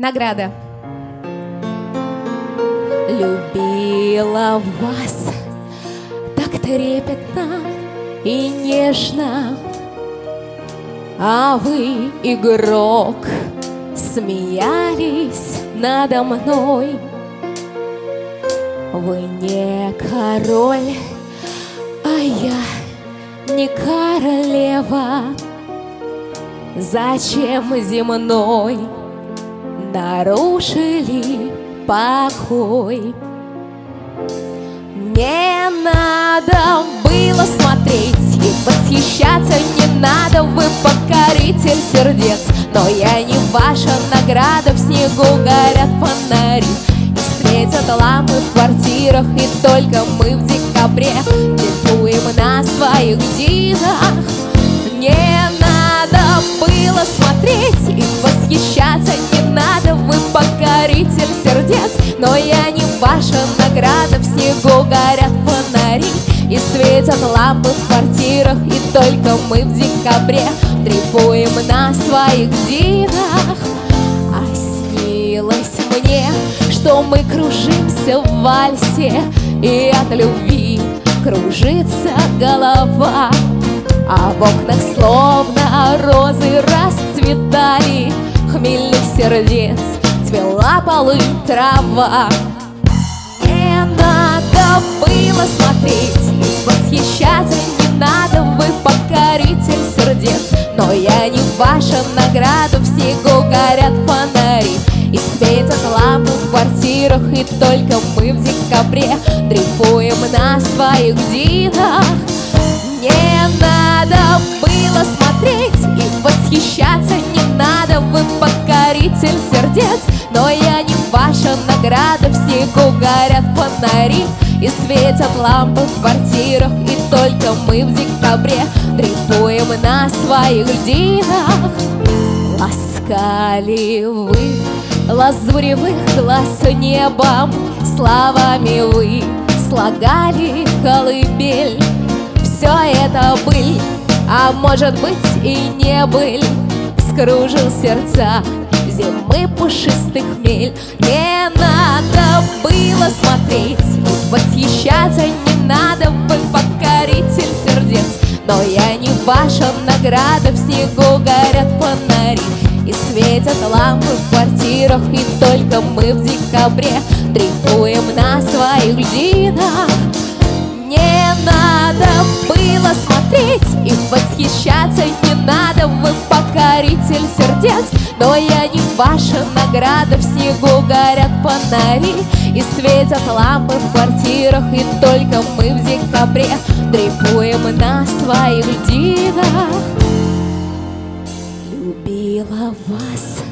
Награда. Любила вас так трепетно и нежно, А вы, игрок, смеялись надо мной. Вы не король, а я не королева. Зачем земной нарушили покой? Не надо было смотреть и восхищаться Не надо, вы покоритель сердец. Но я не ваша награда, в снегу горят фонари. И светят лампы в квартирах, и только мы в декабре Дефуем на своих динах Не надо было смотреть и восхищаться Не Но я не ваша награда, в снегу горят фонари И светят лампы в квартирах, и только мы в декабре Трепуем на своих динах А снилось мне, что мы кружимся в вальсе И от любви кружится голова. А в окнах словно розы расцветали Хмельных сердец цвела полы трава. Не надо было смотреть восхищаться Не надо, вы покоритель сердец. Но я не ваша награда, в снегу горят фонари И светят ваша награда В снегу горят фонари И светят лампы в квартирах И только мы в декабре Дрейфуем на своих льдинах. Ласкали вы лазуревых глаз небом Словами вы слагали колыбель. Все это быль, а может быть и не быль Скружил сердца зимы пушистых хмель. Не надо было смотреть, восхищаться не надо Вы покоритель сердец, но я не ваша награда В снегу горят фонари. И светят лампы в квартирах И только мы в декабре дрейфуем на своих льдинах. Не надо было смотреть и восхищаться Не надо, вы покоритель сердец Но я не ваша награда В снегу горят фонари И светят лампы в квартирах И только мы в декабре Дрейфуем на своих льдинах Любила вас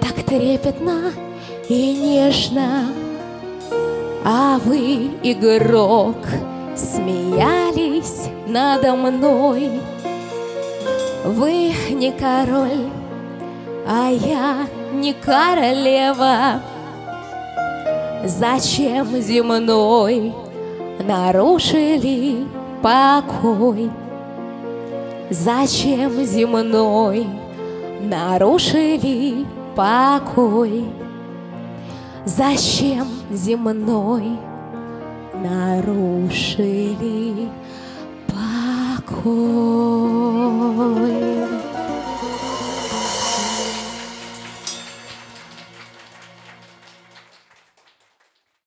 так трепетно и нежно А вы игрок смеялись надо мной. Вы не король, а я не королева. Зачем земной нарушили покой? Зачем земной нарушили покой? Зачем земной нарушили покой.